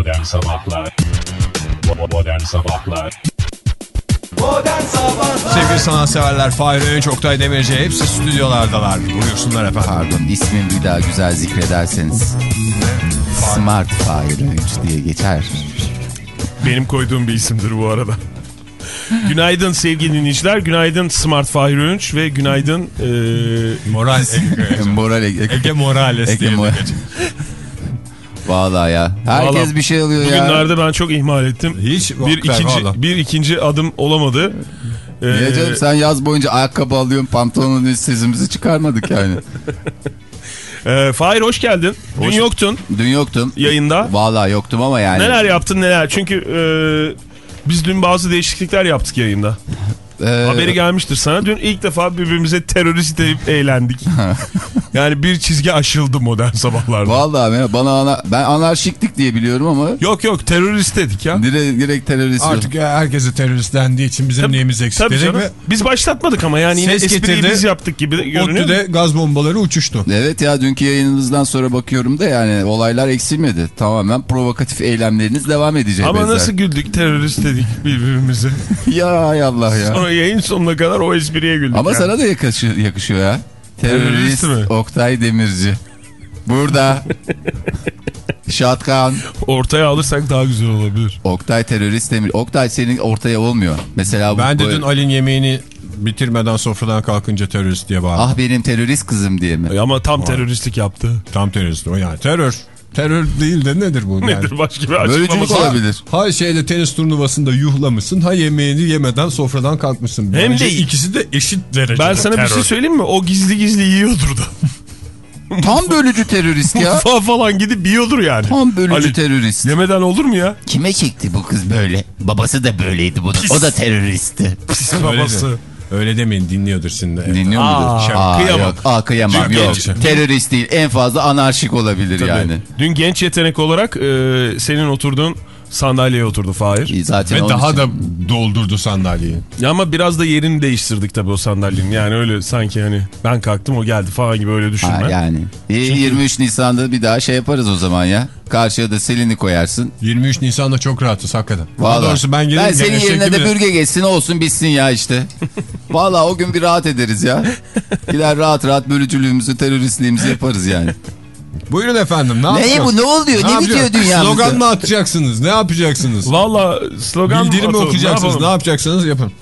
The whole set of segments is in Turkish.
Modern Sabahlar Modern Sabahlar Modern Sabahlar Sevgili sanatseverler Fahir Öğünç, Oktay Demirci hepsi stüdyolardalar. Buyursunlar efendim. Pardon ismini bir daha güzel zikrederseniz. Smart Fire Öğünç diye geçer. Benim koyduğum bir isimdir bu arada. günaydın sevgili dinleyiciler. Günaydın Smart Fahir Öğünç ve günaydın... E, Moral Ege, Moral Ege. Ege Morales Ege diye. Moral. Vallahi ya. Herkes Vallahi bir şey alıyor ya. bugünlerde ben çok ihmal ettim. Hiç bir ikinci, valla. bir ikinci adım olamadı. Ee, Niye canım sen yaz boyunca ayakkabı alıyorsun pantolonun sesimizi çıkarmadık yani. e, Fahir hoş geldin. Dün Hoş- yoktun Dün yoktun. yayında. Vallahi yoktum ama yani. Neler yaptın neler? Çünkü e, biz dün bazı değişiklikler yaptık yayında. Ee, Haberi gelmiştir sana. Dün ilk defa birbirimize terörist deyip eğlendik. yani bir çizgi aşıldı modern sabahlarda. Vallahi ben- bana ana, ben anarşiktik diye biliyorum ama Yok yok terörist dedik ya. direkt, direkt terörist. Artık herkese terörist dendiği için bizim Tabii- neyimiz eksik Tabii canım. ve Biz başlatmadık ama yani yine Ses espriyi getirdi. biz yaptık gibi görünüyor. ODTÜ'de gaz bombaları uçuştu. Evet ya dünkü yayınınızdan sonra bakıyorum da yani olaylar eksilmedi. Tamamen provokatif eylemleriniz devam edecek. Ama benzer. nasıl güldük terörist dedik birbirimize. Ya hay Allah ya. Sonra yayın sonuna kadar o espriye güldük. Ama yani. sana da yakışıyor, yakışıyor ya. Terörist Terörist mi? Oktay Demirci. Burada. Şatkan. Ortaya alırsak daha güzel olabilir. Oktay terörist Demir. Oktay senin ortaya olmuyor. Mesela bu, Ben de dün Ali'nin yemeğini bitirmeden sofradan kalkınca terörist diye bağırdım. Ah benim terörist kızım diye mi? Ama tam teröristlik yaptı. Tam terörist o yani. Terör. Terör değil de nedir bu? Yani? Nedir başka bir açıklaması? Olabilir. Ha şeyde tenis turnuvasında yuhlamışsın ha yemeğini yemeden sofradan kalkmışsın. Hem Bence de- ikisi de eşit derecede Ben sana bir şey söyleyeyim mi? O gizli gizli yiyordur da. Tam bölücü terörist ya. Mutfağa falan gidip yiyordur yani. Tam bölücü Ali, terörist. Yemeden olur mu ya? Kime çekti bu kız böyle? Babası da böyleydi bunun. O da teröristti. Pis babası. Öyle demeyin dinliyordur şimdi. Dinliyor Aa, mudur? Aa, Kıyamam. Yok, aa, kıyamam. Çünkü Yok. genç. Terörist değil. En fazla anarşik olabilir Tabii. yani. Dün genç yetenek olarak e, senin oturduğun sandalyeye oturdu Fahir. Zaten Ve daha için- da doldurdu sandalyeyi. Ya ama biraz da yerini değiştirdik tabii o sandalyenin. Yani öyle sanki hani ben kalktım o geldi falan gibi öyle düşünme. Ha, yani. E, 23 Nisan'da bir daha şey yaparız o zaman ya. Karşıya da Selin'i koyarsın. 23 Nisan'da çok rahatız hakikaten. Daha Vallahi. doğrusu ben gelirim. Ben senin yerine de bürge geçsin olsun bitsin ya işte. Vallahi o gün bir rahat ederiz ya. Gider rahat rahat bölücülüğümüzü, teröristliğimizi yaparız yani. Buyurun efendim ne ne bu ne oluyor? Ne, bitiyor yapacağız? dünyamızda? Slogan mı atacaksınız? Ne yapacaksınız? Valla slogan Bildiri mi atalım, okuyacaksınız? Ne, yapalım? yapacaksınız? Yapın.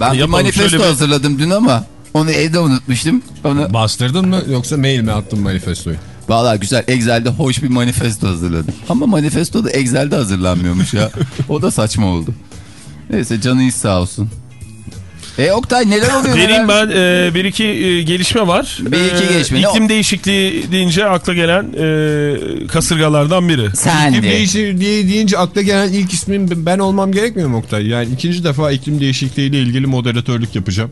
Ben bir Yapalım, manifesto bir- hazırladım dün ama onu evde unutmuştum. Onu... Bastırdın mı yoksa mail mi attın manifestoyu? Vallahi güzel Excel'de hoş bir manifesto hazırladım. Ama manifesto da Excel'de hazırlanmıyormuş ya. O da saçma oldu. Neyse canınız sağ olsun. E Oktay neler oluyor? Vereyim ben e, bir iki e, gelişme var. Bir iki gelişme. Ne İklim değişikliği deyince akla gelen e, kasırgalardan biri. Sen İklim de. değişikliği deyince akla gelen ilk ismim ben olmam gerekmiyor mu Oktay? Yani ikinci defa iklim değişikliğiyle ilgili moderatörlük yapacağım.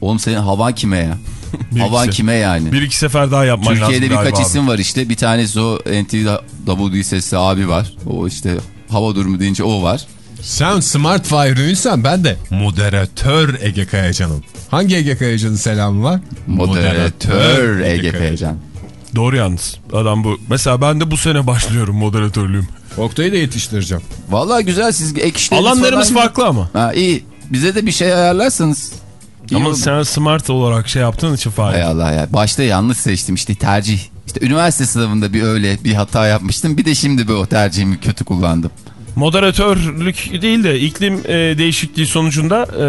Oğlum senin havan kime ya? Bir havan kime yani? Bir iki sefer daha yapman Türkiye'de lazım birkaç galiba isim var işte. Bir tanesi o NTW sesli abi var. O işte hava durumu deyince o var. Sen Smart Fire'ıysan ben de moderatör Ege Kayacan'ım. Hangi Ege Kayacan'ın selamı var? Moderatör Ege Kayacan. Doğru yalnız. Adam bu. Mesela ben de bu sene başlıyorum moderatörlüğüm. Oktay'ı da yetiştireceğim. Vallahi güzel siz ek işleriniz Alanlarımız falan- farklı ama. Ha iyi. Bize de bir şey ayarlarsanız. iyi Ama olur. sen smart olarak şey yaptığın için Fahir. Hay Allah ya. Başta yanlış seçtim işte tercih. İşte üniversite sınavında bir öyle bir hata yapmıştım. Bir de şimdi bu o tercihimi kötü kullandım. Moderatörlük değil de iklim e, değişikliği sonucunda e,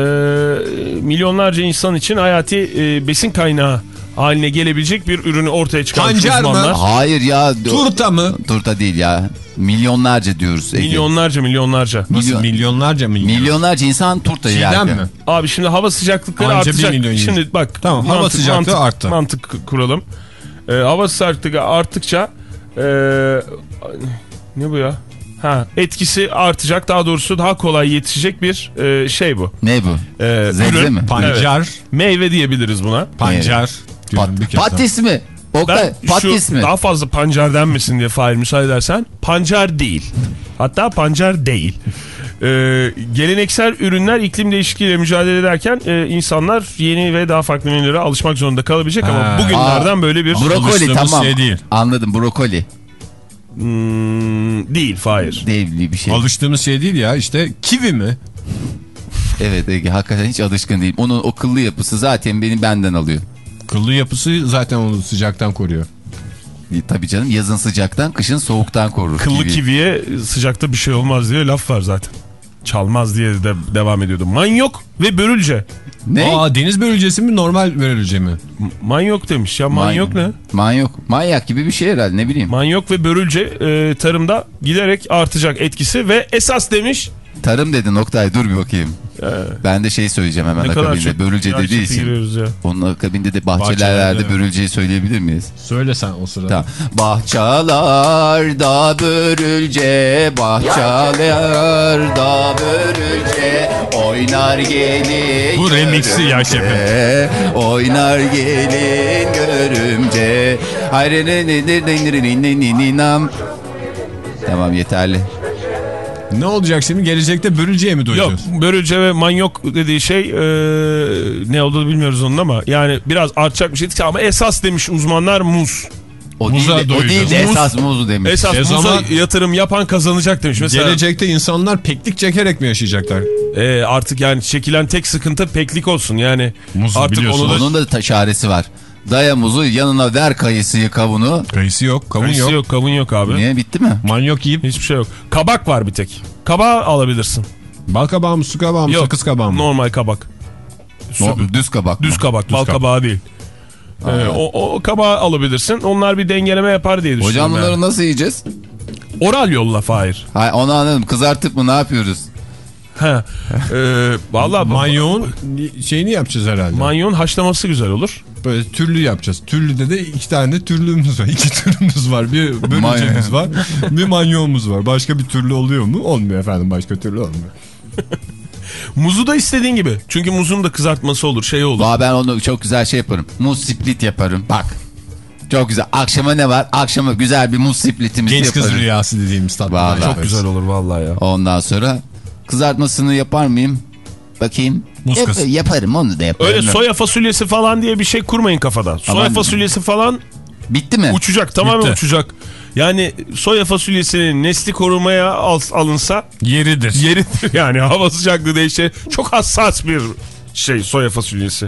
milyonlarca insan için hayati e, besin kaynağı haline gelebilecek bir ürünü ortaya çıkarmış Pancar mı? uzmanlar. Hayır ya. Turta mı? Turta değil ya. Milyonlarca diyoruz. Ege. Milyonlarca milyonlarca. Nasıl Milyon- milyonlarca milyon? Milyonlarca insan turta Çiğdem yerken. mi? Abi şimdi hava sıcaklıkları Anca artacak. Şimdi bak. Tamam, hava sıcaklığı mantık, arttı. Mantık kuralım. E, hava sıcaklığı arttıkça e, ne bu ya? Ha, etkisi artacak daha doğrusu daha kolay yetişecek bir e, şey bu. Ne bu? E, Zebze ürün. mi? Pancar. Evet. Meyve diyebiliriz buna. Pancar. Pat, patis mi? Oktay Ben patis şu mi? daha fazla pancar denmesin diye Fahir müsaade edersen pancar değil. Hatta pancar değil. Ee, geleneksel ürünler iklim değişikliğiyle mücadele ederken e, insanlar yeni ve daha farklı menülere alışmak zorunda kalabilecek ama Ha. bugünlerden böyle bir Brokoli tamam. şey değil. Anladım brokoli. Hmm, değil Fahir. Devli bir şey. Alıştığımız şey değil ya işte kivi mi? Evet Ege hakikaten hiç alışkın değil. Onun o kıllı yapısı zaten beni benden alıyor. Kıllı yapısı zaten onu sıcaktan koruyor. E, tabii canım yazın sıcaktan kışın soğuktan korur. Kıllı Kivi. kiviye sıcakta bir şey olmaz diye laf var zaten. Çalmaz diye de devam ediyordu. Manyok ve börülce. Ne? Aa deniz börülcesi mi normal börülce mi? Manyok demiş ya manyok ne? Manyok. Manyak gibi bir şey herhalde ne bileyim. Manyok ve börülce e, tarımda giderek artacak etkisi ve esas demiş Tarım dedin Oktay dur bir bakayım. Ben de şey söyleyeceğim hemen ne akabinde. Börülce dediği için. Onun akabinde de bahçelerde Bahçelerde, börülceyi söyleyebilir miyiz? Söyle sen o sırada. Tamam. Bahçalarda börülce, bahçalarda börülce, oynar gelin Bu remixi ya görümce, Oynar gelin görümce. Hayreneneneneneneneninam. Tamam yeterli. Ne olacak şimdi? Gelecekte börülceye mi Yok doyacağız? börülce ve manyok dediği şey e, ne olduğunu bilmiyoruz onun ama yani biraz artacak bir şey değil ama esas demiş uzmanlar muz. O Muza değil, de, o değil de Muz- esas muzu demiş. Esas E muza zaman- yatırım yapan kazanacak demiş. Mesela Gelecekte insanlar peklik çekerek mi yaşayacaklar? e, artık yani çekilen tek sıkıntı peklik olsun yani. Muzu artık biliyorsun. onu da Onun da çaresi var. Daya muzu yanına ver kayısıyı kavunu. Kayısı yok, kavun Kayısı yok. yok. kavun yok abi. Niye bitti mi? Manyok yiyip Hiçbir şey yok. Kabak var bir tek. Kabağı alabilirsin. bal kabağı mı, su kabağı mı, Yok. sakız kabağı mı? Normal kabak. No, düz kabak mı? Düz kabak, bal kabak. kabağı değil. Ee, o, o kabağı alabilirsin. Onlar bir dengeleme yapar diye düşünüyorum. Hocam bunları yani. nasıl yiyeceğiz? Oral yolla Fahir. Hay onu anladım. Kızartıp mı ne yapıyoruz? He. Ee, Valla Manyoğun şeyini yapacağız herhalde. manyon haşlaması güzel olur. Böyle türlü yapacağız. Türlüde de iki tane türlümüz var. İki türlümüz var. Bir börülcemiz Manyo. var. Bir manyoğumuz var. Başka bir türlü oluyor mu? Olmuyor efendim. Başka türlü olmuyor. Muzu da istediğin gibi. Çünkü muzun da kızartması olur, şey olur. Valla ben onu çok güzel şey yaparım. Muz split yaparım. Bak. Çok güzel. Akşama ne var? Akşama güzel bir muz splitimizi Genç yaparız. kız rüyası dediğimiz tatlı. Çok güzel olur vallahi ya. Ondan sonra kızartmasını yapar mıyım? Bakayım. Yap- yaparım onu da yaparım. Öyle soya fasulyesi falan diye bir şey kurmayın kafada. Soya Aman. fasulyesi falan Bitti mi? uçacak, tamamen Bitti. uçacak. Yani soya fasulyesinin nesli korumaya al- alınsa Yeridir. yeridir yani hava sıcaklığı değişir. Çok hassas bir şey soya fasulyesi.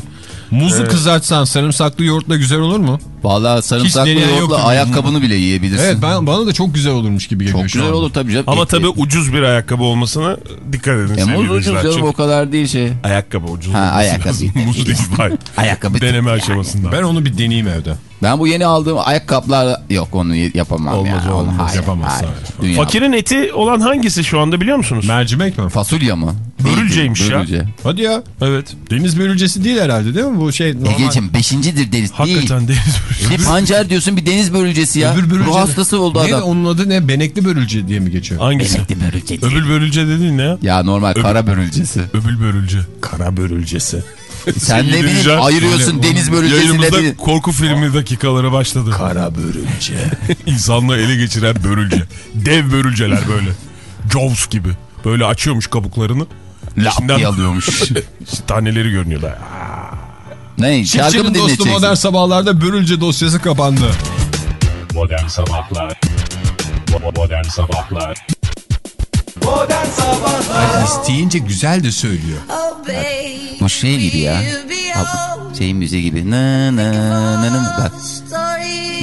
Muzu kızartsan sarımsaklı yoğurtla güzel olur mu? Valla sarımsaklı yoğurtla ayakkabını bile yiyebilirsin. Evet ben, bana da çok güzel olurmuş gibi geliyor Çok güzel anda. olur tabii canım. Ama tabii ucuz bir ayakkabı olmasına dikkat edin. E, sevgili muz ucuz canım o kadar değil şey. Ayakkabı ucuz. Ha, olması ayakkabı. lazım. Muz değil. Ayakkabı. Deneme aşamasında. Ben onu bir deneyeyim evde. Ben bu yeni aldığım ayakkabılar yok onu yapamam Olmaz, ya. Onu olmaz, hayır, yapamaz, hayır. Fakirin eti olan hangisi şu anda biliyor musunuz? Mercimek mi? Fasulye mı? Börülceymiş ya. Börülce. Hadi ya. Evet. Deniz börülcesi değil herhalde değil mi? Bu şey normal. Egeciğim beşincidir deniz değil. Hakikaten deniz börülcesi. Bir pancar diyorsun bir deniz börülcesi ya. Öbür börülce. Ruh hastası oldu Neydi adam. onun adı ne? Benekli börülce diye mi geçiyor? Hangisi? Benekli börülce değil. Öbül börülce dediğin ne ya? Ya normal kara börülcesi. Öbül börülce. Kara börülcesi. Sen ne bileyim ayırıyorsun böyle deniz börülcesiyle Yayınımızda korku filmi dakikaları başladı. Kara börülce. İnsanlığı ele geçiren börülce. Dev börülceler böyle. Jaws gibi. Böyle açıyormuş kabuklarını. Lap diye alıyormuş. Taneleri görünüyorlar. Ne şarkı mı dinleteceksin? modern sabahlarda börülce dosyası kapandı. Modern Sabahlar Modern Sabahlar Modern Sabahlar İsteyince güzel de söylüyor. Bu şey gibi ya. Şey müziği gibi. Nı nı nı nı. Bak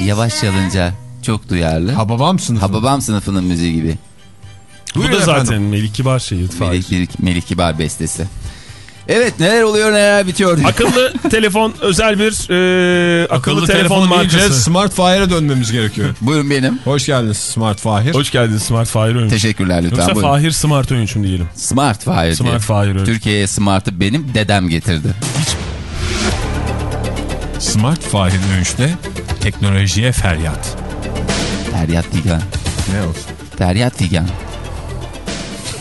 yavaş çalınca çok duyarlı. Hababam sınıfı. Hababam sınıfının müziği gibi. Bu Buyurun da zaten efendim. Melik Kibar şeyi. Melih, Melih Kibar bestesi. Evet neler oluyor neler bitiyor. Akıllı telefon özel bir e, akıllı, telefon, deyince markası. Smart Fire'a dönmemiz gerekiyor. Buyurun benim. Hoş geldiniz Smart Fahir. Hoş geldin Smart Fire Öğünç. Teşekkürler lütfen. Yoksa Buyurun. Fahir Smart Öğünç mü diyelim? Smart Fire diye. Smart Fire Öğünç. Türkiye'ye Smart'ı benim dedem getirdi. Smart Fahir dönüşte teknolojiye feryat. Feryat Figan. Ne olsun? Feryat Figan.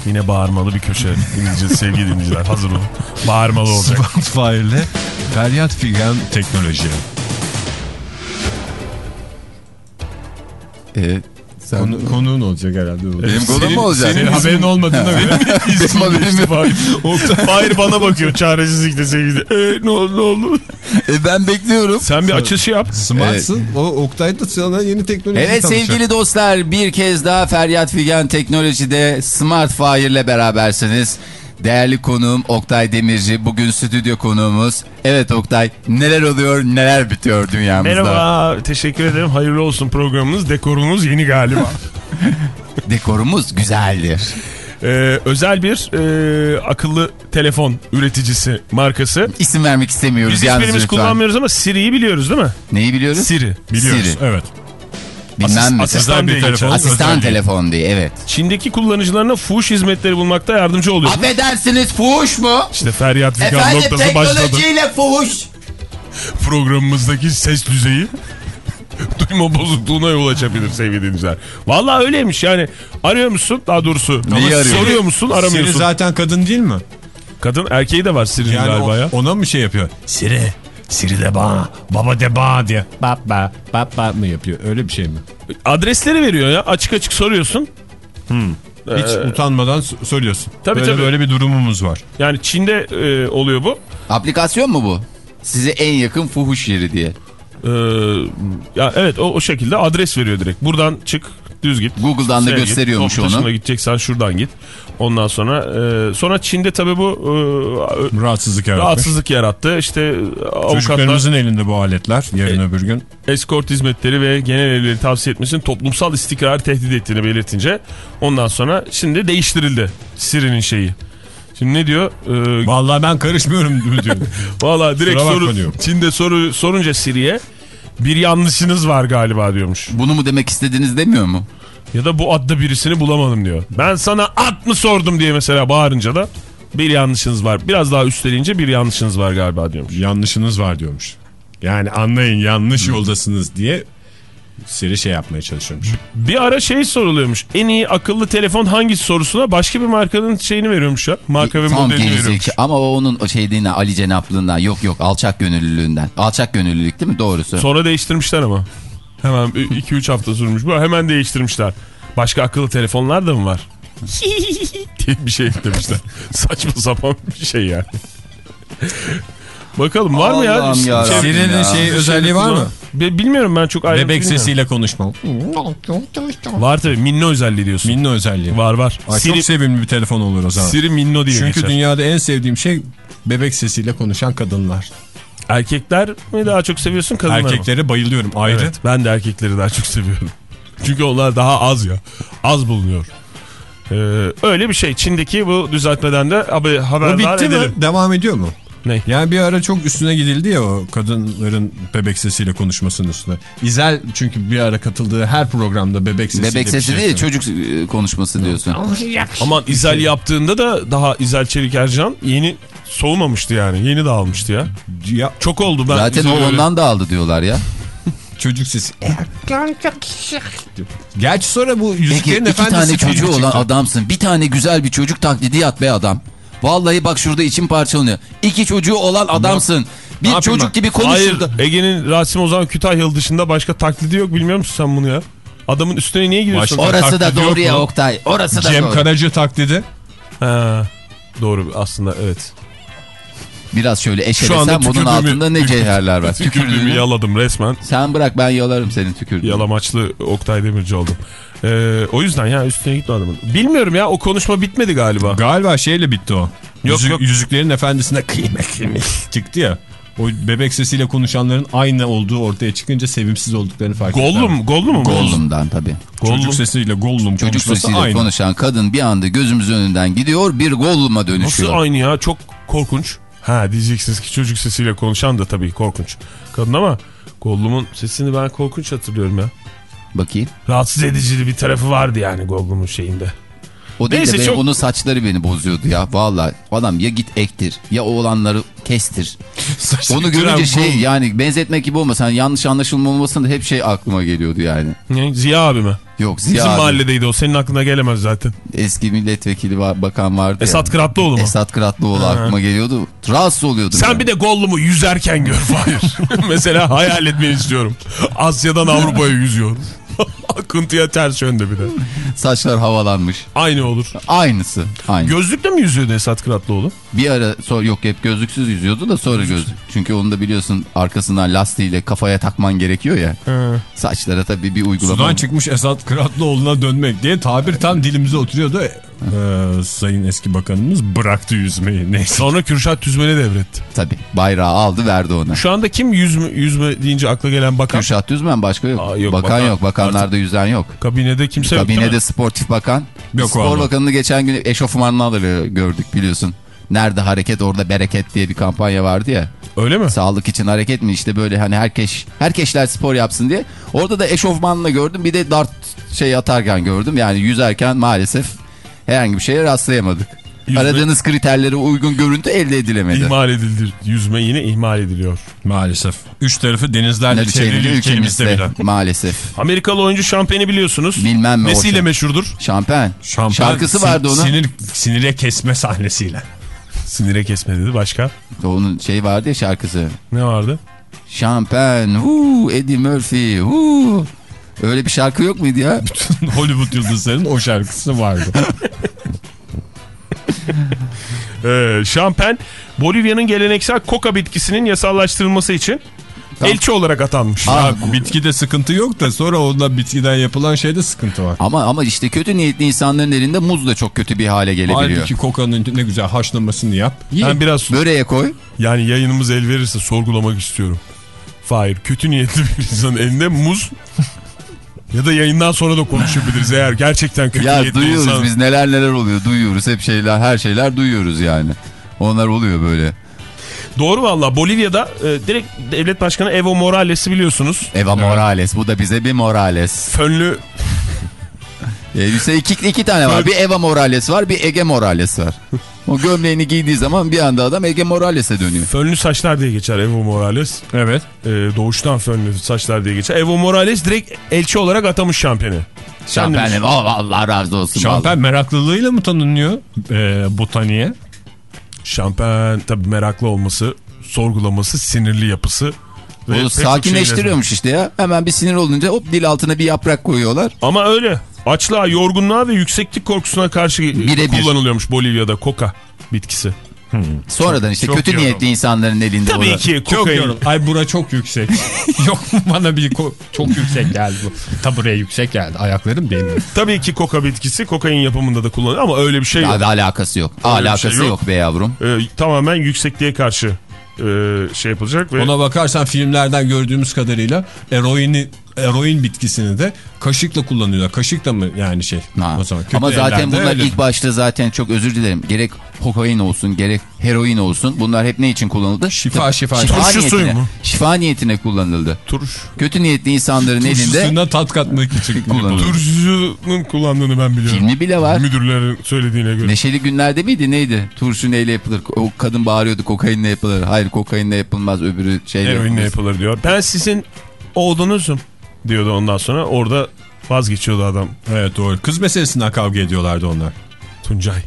Yine bağırmalı bir köşe dinleyeceğiz sevgili dinleyiciler. Hazır olun. Bağırmalı olacak. Smart Fire'le feryat figan teknoloji. Ee, Sen- Konu, konuğun olacak herhalde. Benim konum mu olacak? Senin haberin olmadığına göre. Benim haberim yok. Fahir bana bakıyor çaresizlikle sevgili. E, ne oldu ne oldu? E, ben bekliyorum. Sen bir açışı yap. Smartsın. O Oktay da sana yeni teknoloji Evet tanışacak. sevgili dostlar bir kez daha Feryat Figen Teknoloji'de Smart Fire'le berabersiniz. Değerli konuğum Oktay Demirci bugün stüdyo konuğumuz. Evet Oktay neler oluyor neler bitiyor dünyamızda. Merhaba. Teşekkür ederim. Hayırlı olsun programınız. Dekorunuz yeni galiba. Dekorumuz güzeldir. Ee, özel bir e, akıllı telefon üreticisi markası. İsim vermek istemiyoruz Biz hiçbirimiz kullanmıyoruz ama Siri'yi biliyoruz değil mi? Neyi biliyoruz? Siri. Biliyoruz. Siri. Evet. Bilmem Asist- mi? asistan bir telefon. Asistan telefon diye evet. Çin'deki kullanıcılarına fuhuş hizmetleri bulmakta yardımcı oluyor. Affedersiniz fuhuş mu? İşte feryat figan Efendim noktası başladı. teknolojiyle fuhuş. Programımızdaki ses düzeyi duyma bozukluğuna yol açabilir sevgili dinleyiciler. Valla öyleymiş yani. Arıyor musun? Daha doğrusu. Neyi? Soruyor musun? Siri Aramıyorsun. zaten kadın değil mi? Kadın erkeği de var Siri'nin Yani galiba o- ya. ona mı şey yapıyor? Siri. Siri de bana. Baba de bana diye. Baba. Baba mı yapıyor? Öyle bir şey mi? Adresleri veriyor ya. Açık açık soruyorsun. Hiç utanmadan s- söylüyorsun. Tabii, böyle, tabii. böyle bir durumumuz var. Yani Çin'de e, oluyor bu. Aplikasyon mu bu? Size en yakın fuhuş yeri diye. Ee, ya evet o, o şekilde adres veriyor direkt. Buradan çık düz git. Google'dan da git, gösteriyormuş top dışına onu. gideceksen şuradan git. Ondan sonra e, sonra Çin'de tabii bu e, Rahatsızlık yaratmış. rahatsızlık yarattı. İşte avukatlar Çocuklarımızın elinde bu aletler yarın öbür gün. eskort hizmetleri ve genel evleri tavsiye etmesinin toplumsal istikrarı tehdit ettiğini belirtince ondan sonra şimdi değiştirildi Siri'nin şeyi. Şimdi ne diyor? Ee, Vallahi ben karışmıyorum diyor. Valla direkt soru. Çin'de soru sorunca Siri'ye bir yanlışınız var galiba diyormuş. Bunu mu demek istediniz demiyor mu? Ya da bu adda birisini bulamadım diyor. Ben sana at mı sordum diye mesela bağırınca da bir yanlışınız var. Biraz daha üsteleyince bir yanlışınız var galiba diyormuş. Yanlışınız var diyormuş. Yani anlayın yanlış yoldasınız diye Siri şey yapmaya çalışıyormuş. Bir ara şey soruluyormuş. En iyi akıllı telefon hangisi sorusuna başka bir markanın şeyini veriyormuş ya. Marka ve Tam modelini veriyormuş. Ama o onun o şeydiğinden Ali Cenaplığından yok yok alçak gönüllülüğünden. Alçak gönüllülük değil mi? Doğrusu. Sonra değiştirmişler ama. Hemen 2-3 hafta sürmüş bu. Hemen değiştirmişler. Başka akıllı telefonlar da mı var? diye bir şey eklemişler. Saçma sapan bir şey yani. Bakalım var mı ya? Allah'ım yarabbim Siri'nin ya. şey özelliği var mı? Be- bilmiyorum ben çok ayrıntı Bebek bilmiyorum. sesiyle konuşma. Var tabii minno özelliği diyorsun. Minno özelliği. var var. Ay, Siri, Çok sevimli bir telefon olur o zaman. Siri minno diye Çünkü geçer. dünyada en sevdiğim şey bebek sesiyle konuşan kadınlar. Erkekler mi daha çok seviyorsun kadınlar mı? Erkeklere bayılıyorum ayrı. Evet ben de erkekleri daha çok seviyorum. Çünkü onlar daha az ya. Az bulunuyor. Ee, öyle bir şey. Çin'deki bu düzeltmeden de haber, O haberdar bitti edelim. mi? Devam ediyor mu? Ne? Yani bir ara çok üstüne gidildi ya o kadınların bebek sesiyle konuşmasının üstüne. İzel çünkü bir ara katıldığı her programda bebek sesiyle Bebek sesi şey değil söylüyor. çocuk e, konuşması diyorsun. Aman İzel yaptığında da daha İzel Çelik Ercan yeni soğumamıştı yani. Yeni dağılmıştı ya. Ya, Çok oldu ben. Zaten o öyle- ondan da aldı diyorlar ya. çocuk sesi. Gerçi sonra bu Peki Yüzüklerin iki Efendisi tane filmi çocuğu olan çıktı. adamsın. Bir tane güzel bir çocuk taklidi yap be adam. Vallahi bak şurada içim parçalanıyor. İki çocuğu olan adamsın. Bir çocuk ben? gibi konuş Hayır şurada. Ege'nin Rasim Ozan Kütahyalı dışında başka taklidi yok bilmiyor musun sen bunu ya? Adamın üstüne niye gidiyorsun? Başka- Orası da doğru ya mu? Oktay. Orası da Cem doğru. Karaca taklidi. Ha, doğru aslında evet. Biraz şöyle Şu eşelesen anda bunun altında ne cevherler var. Tükürdüğümü yaladım resmen. Sen bırak ben yalarım senin tükürdüğünü. Yalamaçlı Oktay Demirci oldum. Ee, o yüzden ya üstüne gitme adamın. Bilmiyorum ya o konuşma bitmedi galiba. Galiba şeyle bitti o. Yok, yok. Yüzüklerin Efendisi'nde kıymetli çıktı ya. O bebek sesiyle konuşanların aynı olduğu ortaya çıkınca sevimsiz olduklarını fark ettiler. Gollum, Gollum mu? Gollum'dan tabii. Gollum. Çocuk sesiyle Gollum Çocuk sesiyle aynı. konuşan kadın bir anda gözümüzün önünden gidiyor bir Gollum'a Nasıl dönüşüyor. aynı ya? Çok korkunç. Ha diyeceksiniz ki çocuk sesiyle konuşan da tabii korkunç. Kadın ama Gollum'un sesini ben korkunç hatırlıyorum ya. Bakayım. Rahatsız edici bir tarafı vardı yani Gollum'un şeyinde. O değil Neyse, de benim çok- onun saçları beni bozuyordu ya. Vallahi adam ya git ektir ya oğlanları kestir. Onu görünce şey yani benzetmek gibi olmasın. Hani yanlış anlaşılma olmasın da hep şey aklıma geliyordu yani. Ne, Ziya abi mi? Yok Ziya Bizim abi, mahalledeydi o. Senin aklına gelemez zaten. eski milletvekili var, bakan vardı Esat ya. Kıratlıoğlu mu? Esat Kıratlıoğlu aklıma geliyordu. Rahatsız oluyordum. Sen yani. bir de Gollum'u yüzerken gör Fahir. Mesela hayal etmeni istiyorum. Asya'dan Avrupa'ya yüzüyor. Akıntıya ters yönde bir de. Saçlar havalanmış. Aynı olur. Aynısı. Aynı. Gözlükle mi yüzüyordu Esat Kıratlıoğlu? bir ara sonra yok hep gözlüksüz yüzüyordu da sonra gözlük. Çünkü onu da biliyorsun arkasından lastiğiyle kafaya takman gerekiyor ya. Saçlara tabii bir uygulama. Sudan çıkmış Esat Kıratlıoğlu'na dönmek diye tabir tam dilimize oturuyordu. Ee, sayın eski bakanımız bıraktı yüzmeyi. Neyse. Sonra Kürşat Düzmen'e devretti. Tabii bayrağı aldı verdi ona. Şu anda kim yüzme, yüzme deyince akla gelen bakan? Kürşat Düzmen başka yok. Aa, yok, bakan, bakan. yok. Bakanlarda yüzen yok. Kabinede kimse yok değil Kabinede sportif bakan. Yok Spor vallahi. bakanını geçen gün eşofmanla alıyor gördük biliyorsun. Nerede hareket orada bereket diye bir kampanya vardı ya. Öyle mi? Sağlık için hareket mi işte böyle hani herkes herkesler spor yapsın diye. Orada da eşofmanla gördüm bir de dart şey atarken gördüm. Yani yüzerken maalesef herhangi bir şeye rastlayamadık. Yüzme- Aradığınız kriterlere uygun görüntü elde edilemedi. İhmal edildi. Yüzme yine ihmal ediliyor. Maalesef. Üç tarafı denizlerle çevrili ülkemizde bile. maalesef. Amerikalı oyuncu şampiyonu biliyorsunuz. Bilmem mi Nesiyle orta. meşhurdur? Şampen. Şampiyon Şarkısı sin- vardı onun. Sinir, sinire kesme sahnesiyle. Sinire kesme dedi. Başka? Onun şey vardı ya şarkısı. Ne vardı? Şampen. Huu, Eddie Murphy. Huu. Öyle bir şarkı yok muydu ya? Hollywood yıldızlarının o şarkısı vardı. Ee, şampen Bolivya'nın geleneksel koka bitkisinin yasallaştırılması için Tamam. elçi olarak atanmış. Aa, Ya, bitkide sıkıntı yok da sonra onda bitkiden yapılan şeyde sıkıntı var. Ama ama işte kötü niyetli insanların elinde muz da çok kötü bir hale gelebiliyor. Halbuki kokanın ne güzel haşlamasını yap. Ye. Ben biraz Böreğe koy. yani yayınımız el verirse sorgulamak istiyorum. Fahir kötü niyetli bir insanın elinde muz ya da yayından sonra da konuşabiliriz eğer gerçekten kötü Ya duyuyoruz insan. biz neler neler oluyor duyuyoruz hep şeyler her şeyler duyuyoruz yani. Onlar oluyor böyle. Doğru valla Bolivya'da e, direkt devlet başkanı Evo Morales'i biliyorsunuz. Eva Morales bu da bize bir Morales. Fönlü Elbise iki, iki tane var. Bir Eva Morales var bir Ege Morales var. O gömleğini giydiği zaman bir anda adam Ege Morales'e dönüyor. Fönlü saçlar diye geçer Evo Morales. Evet. Ee, doğuştan fönlü saçlar diye geçer. Evo Morales direkt elçi olarak atamış şampiyonu. Şampenim. Oh, Allah razı olsun. Şampen meraklılığıyla mı tanınıyor e, botaniğe? Şampen tabii meraklı olması, sorgulaması, sinirli yapısı. O sakinleştiriyormuş işte ya. Hemen bir sinir olunca hop dil altına bir yaprak koyuyorlar. Ama öyle. Açlığa, yorgunluğa ve yükseklik korkusuna karşı Birebir. kullanılıyormuş Bolivya'da koka bitkisi. Sonradan işte çok kötü yorum. niyetli insanların elinde Tabii olan- ki Çok kokain. yorum. Ay bura çok yüksek. Yok mu bana bir çok yüksek geldi bu. Tabureye yüksek geldi. Ayaklarım değmiyor. Tabii ki koka bitkisi kokain yapımında da kullanılıyor ama öyle bir şey yok. Abi alakası yok. Öyle bir alakası şey yok. yok. be yavrum. Ee, tamamen yüksekliğe karşı e, şey yapılacak ve Ona bakarsan filmlerden gördüğümüz kadarıyla eroini eroin bitkisini de kaşıkla kullanıyorlar. Kaşık da mı yani şey? Ha. O zaman kötü Ama zaten bunlar öyle. ilk başta zaten çok özür dilerim. Gerek kokain olsun gerek heroin olsun. Bunlar hep ne için kullanıldı? Şifa, şifa. Şifa Turşu suyu niyetine, mu? şifa niyetine kullanıldı. turş. Kötü niyetli insanların elinde Turşusuna tat katmak için Kullanılıyor. Turşucunun kullandığını ben biliyorum. filmi bile var. Müdürlerin söylediğine göre. Neşeli günlerde miydi neydi? Turşu neyle yapılır? O kadın bağırıyordu kokainle yapılır. Hayır kokainle yapılmaz öbürü şeyle Eroinle yapılır. yapılır diyor. Ben sizin oğlunuzum diyordu ondan sonra. Orada vazgeçiyordu adam. Evet doğru. Kız meselesinden kavga ediyorlardı onlar. Tuncay.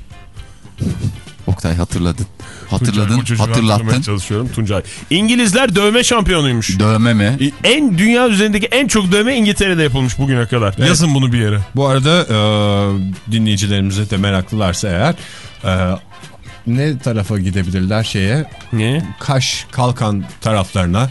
Oktay hatırladın. Tuncay, Hatırladın, hatırlamaya hatırlattın. çalışıyorum Tuncay. İngilizler dövme şampiyonuymuş. Dövme mi? en dünya üzerindeki en çok dövme İngiltere'de yapılmış bugüne kadar. Yazın bunu bir yere. Bu arada e, dinleyicilerimize de meraklılarsa eğer e, ne tarafa gidebilirler şeye? Ne? Kaş, Kalkan taraflarına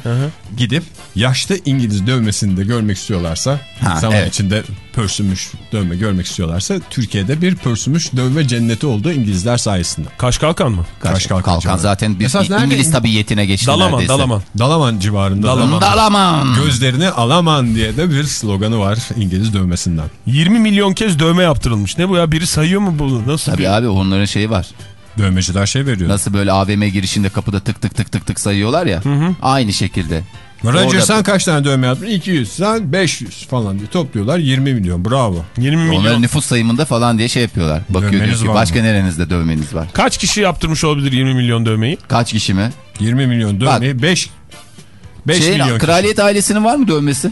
gidip yaşlı İngiliz dövmesini de görmek istiyorlarsa Ha, zaman evet. içinde pörsümüş dövme görmek istiyorlarsa Türkiye'de bir pörsümüş dövme cenneti oldu İngilizler sayesinde. Kaş kalkan mı? Kaç, Kalkan kalkan, civarı. zaten bir Esas nerede? İngiliz tabiyetine geçti Dalaman, neredeyse. Dalaman. Dalaman civarında Dalaman. da Dalaman. gözlerini alaman diye de bir sloganı var İngiliz dövmesinden. 20 milyon kez dövme yaptırılmış. Ne bu ya? Biri sayıyor mu bunu? Nasıl? Tabii bir- abi onların şeyi var. Dövmeciler şey veriyor. Nasıl böyle AVM girişinde kapıda tık tık tık tık tık sayıyorlar ya. Aynı şekilde. Roger sen kaç tane dövme yaptın? 200. Sen 500 falan diye topluyorlar. 20 milyon. Bravo. 20 milyon. Onların nüfus sayımında falan diye şey yapıyorlar. Bakıyor diyor ki başka mı? nerenizde dövmeniz var. Kaç kişi yaptırmış olabilir 20 milyon dövmeyi? Kaç kişi mi? 20 milyon dövmeyi 5 5 Şey, milyon kraliyet ailesinin var mı dövmesi?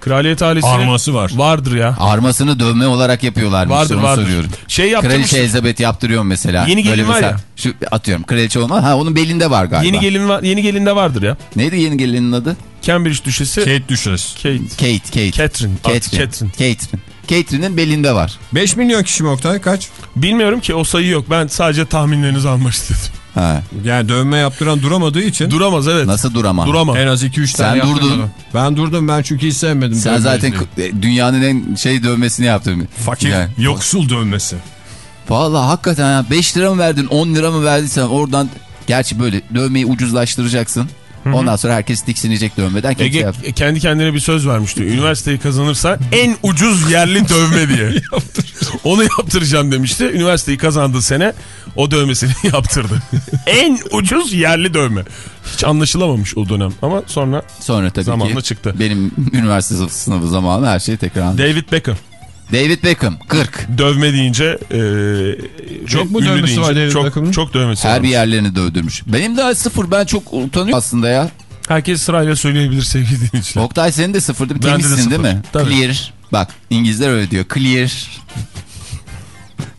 Kraliyet ailesinin Arması var. Vardır ya. Armasını dövme olarak yapıyorlarmış. Vardır onu vardır. soruyorum. Şey yaptırmış. Kraliçe Elizabeth yaptırıyor mesela. Yeni gelin var mesela, ya. Şu atıyorum kraliçe olma. Ha onun belinde var galiba. Yeni gelin var, yeni gelinde vardır ya. Neydi yeni gelinin adı? Cambridge düşesi Kate. Düşeriz. Kate. Kate, Kate. Catherine. Catherine. Catherine. Catherine. Catherine'in belinde var. 5 milyon kişi mi Oktay kaç? Bilmiyorum ki o sayı yok. Ben sadece tahminlerinizi almak istedim. Ha. Yani dövme yaptıran duramadığı için Duramaz evet. Nasıl duramam? Duramaz. en az 2-3 Sen tane yaptırmadı. durdun. Ben durdum ben çünkü hiç sevmedim. Sen zaten k- dünyanın en şey dövmesini yaptın. Fakir, Yani. yoksul dövmesi. Vallahi hakikaten ya 5 lira mı verdin 10 lira mı verdiysen oradan gerçi böyle dövmeyi ucuzlaştıracaksın. Ondan sonra herkes tiksinecek dövmeden kimse Ege yap. kendi kendine bir söz vermişti. Üniversiteyi kazanırsa en ucuz yerli dövme diye. Onu yaptıracağım demişti. Üniversiteyi kazandığı sene o dövmesini yaptırdı. en ucuz yerli dövme. Hiç anlaşılamamış o dönem ama sonra Sonra tabii Zamanla ki çıktı. benim üniversite sınavı zamanı her şey tekrar. David Beckham David Beckham 40. dövme deyince e, Çok mu dövmesi deyince var David çok, Beckham'ın? Çok dövmesi Her var. bir yerlerini dövdürmüş. Benim daha sıfır ben çok utanıyorum aslında ya. Herkes sırayla söyleyebilir sevgili dinleyiciler. Oktay senin de sıfırdı. De Temizsin değil sıfır. mi? Tabii. Clear. Bak İngilizler öyle diyor. Clear.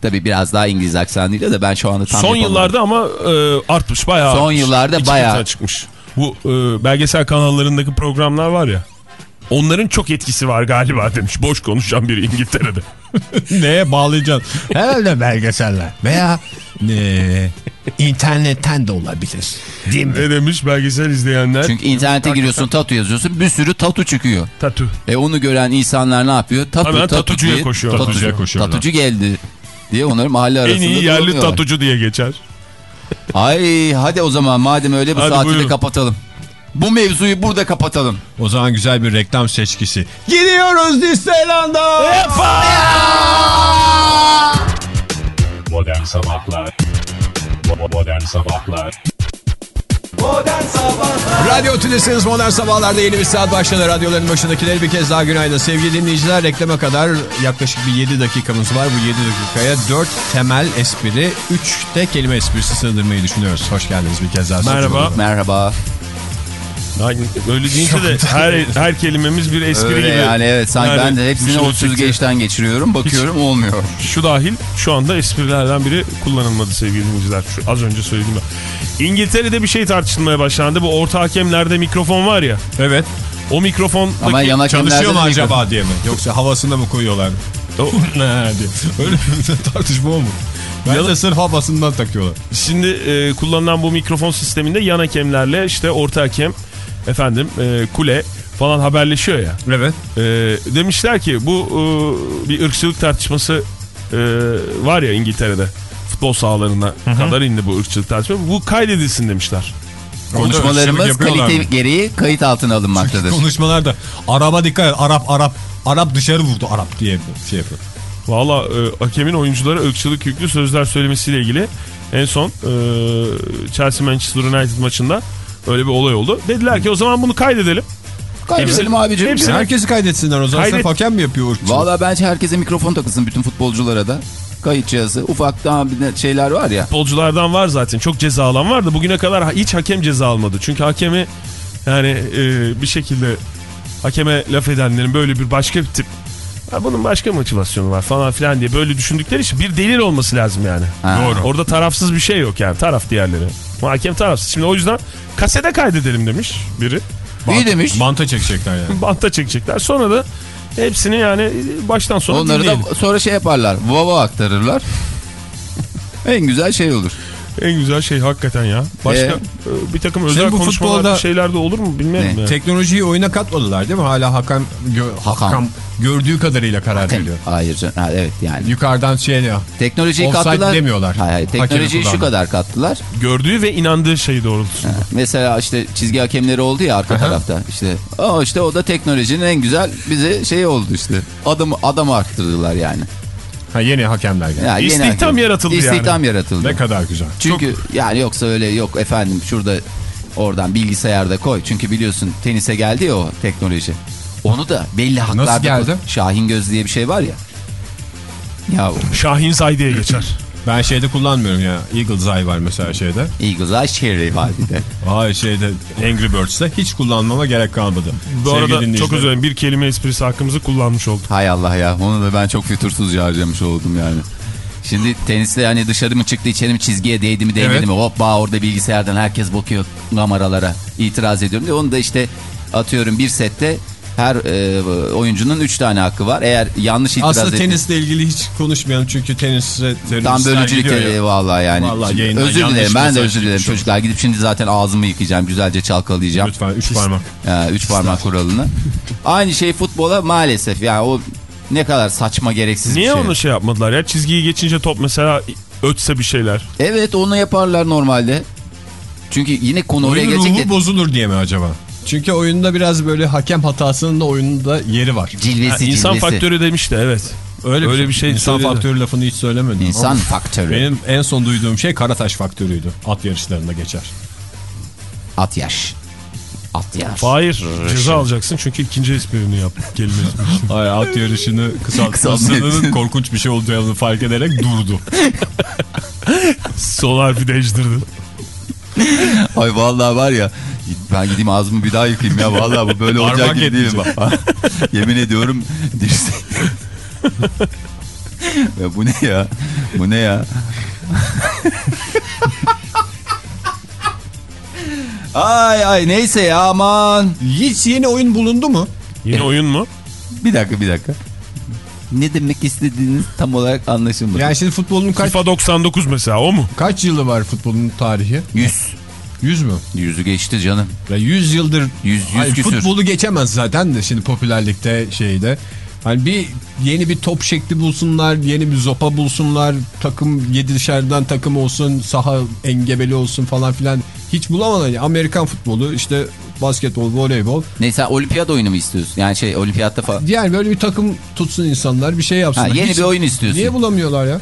Tabii biraz daha İngiliz aksanıyla da ben şu anda tam Son yapamadım. yıllarda ama e, artmış bayağı. Son artmış. yıllarda İki bayağı. çıkmış. Bu e, belgesel kanallarındaki programlar var ya. Onların çok etkisi var galiba demiş. Boş konuşan biri İngiltere'de. Neye bağlayacaksın? Herhalde belgeseller. Veya e, internetten de olabilir. Değil mi? ne demiş belgesel izleyenler? Çünkü internete giriyorsun tatu yazıyorsun bir sürü tatu çıkıyor. Tatu. E onu gören insanlar ne yapıyor? Tatu, Hemen tatu tatucuya diye- koşuyor. Tatucu, Tatucuya koşuyorlar. Tatucu geldi diye onları mahalle arasında En iyi yerli tatucu diye geçer. Ay hadi o zaman madem öyle bu Hadi saati de buyurun. kapatalım. Bu mevzuyu burada kapatalım. O zaman güzel bir reklam seçkisi. Gidiyoruz Disneyland'a. Modern Sabahlar Modern Sabahlar Modern Sabahlar Radyo Tülesi'niz Modern Sabahlar'da yeni bir saat başladı. Radyoların başındakileri bir kez daha günaydın. Sevgili dinleyiciler reklama kadar yaklaşık bir 7 dakikamız var. Bu 7 dakikaya 4 temel espri, 3 de kelime esprisi sığdırmayı düşünüyoruz. Hoş geldiniz bir kez daha. Merhaba. Merhaba. Öyle deyince de her, her kelimemiz bir espri Öyle gibi. yani evet sanki Yani ben de hepsini o süzgeçten geçiriyorum bakıyorum olmuyor. Şu dahil şu anda esprilerden biri kullanılmadı sevgili dinleyiciler. Şu az önce söylediğim gibi. İngiltere'de bir şey tartışılmaya başlandı. Bu orta hakemlerde mikrofon var ya. Evet. O mikrofon yan Çalışıyor mu acaba diye mi? Yoksa havasında mı koyuyorlar? Öyle bir tartışma mu? Bence sırf havasından takıyorlar. Şimdi e, kullanılan bu mikrofon sisteminde yan hakemlerle işte orta hakem efendim e, kule falan haberleşiyor ya. Evet. E, demişler ki bu e, bir ırkçılık tartışması e, var ya İngiltere'de. Futbol sahalarına kadar indi bu ırkçılık tartışması. Bu kaydedilsin demişler. Konuşmalarımız kalite mı? gereği kayıt altına alınmaktadır. Konuşmalarda araba dikkat et. Arap Arap. Arap dışarı vurdu Arap diye şey yapıyor. Valla e, hakemin oyunculara ırkçılık yüklü sözler söylemesiyle ilgili en son e, Chelsea Manchester United maçında öyle bir olay oldu. Dediler ki o zaman bunu kaydedelim. Kaydedelim abicim. hepsi- Herkesi kaydetsinler o zaman. Kaydet- hakem mi yapıyor ırkçılık? Valla bence herkese mikrofon takılsın bütün futbolculara da. Kayıt cihazı. Ufak daha şeyler var ya. Futbolculardan var zaten çok ceza alan var da bugüne kadar hiç hakem ceza almadı. Çünkü hakemi yani e, bir şekilde hakeme laf edenlerin böyle bir başka bir tip "Ha, bunun başka motivasyonu var falan filan diye böyle düşündükleri için bir delil olması lazım yani. Ha. Doğru. Orada tarafsız bir şey yok yani taraf diğerleri. Hakem tarafsız. Şimdi o yüzden kasete kaydedelim demiş biri. İyi demiş. Manta çekecekler yani. Bantta çekecekler. Sonra da hepsini yani baştan sona Onları dinleyelim. da sonra şey yaparlar. Vava aktarırlar. en güzel şey olur. En güzel şey hakikaten ya. Başka Ee? e, bir takım özel bu konuşmalar futbolda- şeyler de olur mu bilmiyorum Ne? ya. Teknolojiyi oyuna katmadılar değil mi? Hala hakem, gö- Hakan. hakem gördüğü kadarıyla karar veriyor. Hayır canım. Ha, evet yani. Yukarıdan şey diyor. Teknolojiyi kattılar. demiyorlar. Hayır, hayır. Teknolojiyi şu kadar kattılar. Gördüğü ve inandığı şey doğrultusunda. Mesela işte çizgi hakemleri oldu ya arka tarafta. İşte o işte o da teknolojinin en güzel bize şey oldu işte. Adam adam arttırdılar yani. Ha yeni hakemler geldi. Ya yeni İstihdam hakem. yaratıldı yani. İstihdam yaratıldı. Ne kadar güzel. Çünkü yani yoksa öyle yok efendim şurada oradan bilgisayarda koy. Çünkü biliyorsun tenise geldi ya o teknoloji. Onu da belli haklarda... geldi? Şahin Göz diye bir şey var ya. Ya Şahin Zay diye geçer. Ben şeyde kullanmıyorum ya. Eagle's Eye var mesela şeyde. Eagles Eye Cherry var bir de. Hayır şeyde Angry Birds'te hiç kullanmama gerek kalmadı. Bu Sevgili arada çok özür dilerim bir kelime esprisi hakkımızı kullanmış olduk. Hay Allah ya onu da ben çok fütursuzca harcamış oldum yani. Şimdi teniste yani dışarı mı çıktı içeri mi çizgiye değdi mi değmedi Evet. mi hoppa orada bilgisayardan herkes bakıyor kameralara itiraz ediyorum diye onu da işte Atıyorum bir sette her e, oyuncunun 3 tane hakkı var. Eğer yanlış itiraz Aslında ettin- tenisle ilgili hiç konuşmayalım çünkü tenise Tam bölücülük ya. e, vallahi yani. Vallahi özür dilerim ben de özür dilerim çocuklar. Gidip şimdi zaten ağzımı yıkayacağım. Güzelce çalkalayacağım. Lütfen 3 parmak. Ee, üç parmak kuralını. Aynı şey futbola maalesef yani o ne kadar saçma gereksiz Niye bir şey. onu şey yapmadılar ya? Çizgiyi geçince top mesela ötse bir şeyler. Evet onu yaparlar normalde. Çünkü yine konu oraya Oyunun gelecek ruhu de bozulur diye mi acaba? Çünkü oyunda biraz böyle hakem hatasının da oyunda yeri var. cilvesi Ha, insan cilvesi. faktörü demişti evet. Öyle, Öyle bir şey İnsan söyledi. faktörü lafını hiç söylemedim. İnsan Ama faktörü. Benim en son duyduğum şey Karataş faktörüydü. At yarışlarında geçer. At yaş. At yaş. Hayır ceza alacaksın çünkü ikinci esprini yap kelimesi. Hayır at yarışını kısaltmasının Kısaltması. korkunç bir şey olduğunu fark ederek durdu. Sol harfi değiştirdin. Ay vallahi var ya ben gideyim ağzımı bir daha yıkayayım ya vallahi bu böyle olacak gibi değil. bak. Yemin ediyorum dirsek. ya bu ne ya? Bu ne ya? ay ay neyse ya aman. Hiç yeni oyun bulundu mu? Yine oyun mu? Bir dakika bir dakika. Ne demek istediğiniz tam olarak anlaşılmadı. Yani şimdi futbolun kaç FIFA 99 mesela o mu? kaç yılı var futbolun tarihi? 100. 100 mü? Yüzü geçti canım. Ya 100 yıldır 100 100 Hayır, küsür. futbolu geçemez zaten de şimdi popülerlikte şeyde. Hani bir yeni bir top şekli bulsunlar, yeni bir zopa bulsunlar, takım yedi dışarıdan takım olsun, saha engebeli olsun falan filan. Hiç bulamadılar. Yani Amerikan futbolu, işte basketbol, voleybol. Neyse olimpiyat oyunu mu istiyorsun? Yani şey olimpiyatta falan. Yani böyle bir takım tutsun insanlar, bir şey yapsınlar. Ha, yeni Hiç- bir oyun istiyorsun. Niye bulamıyorlar ya?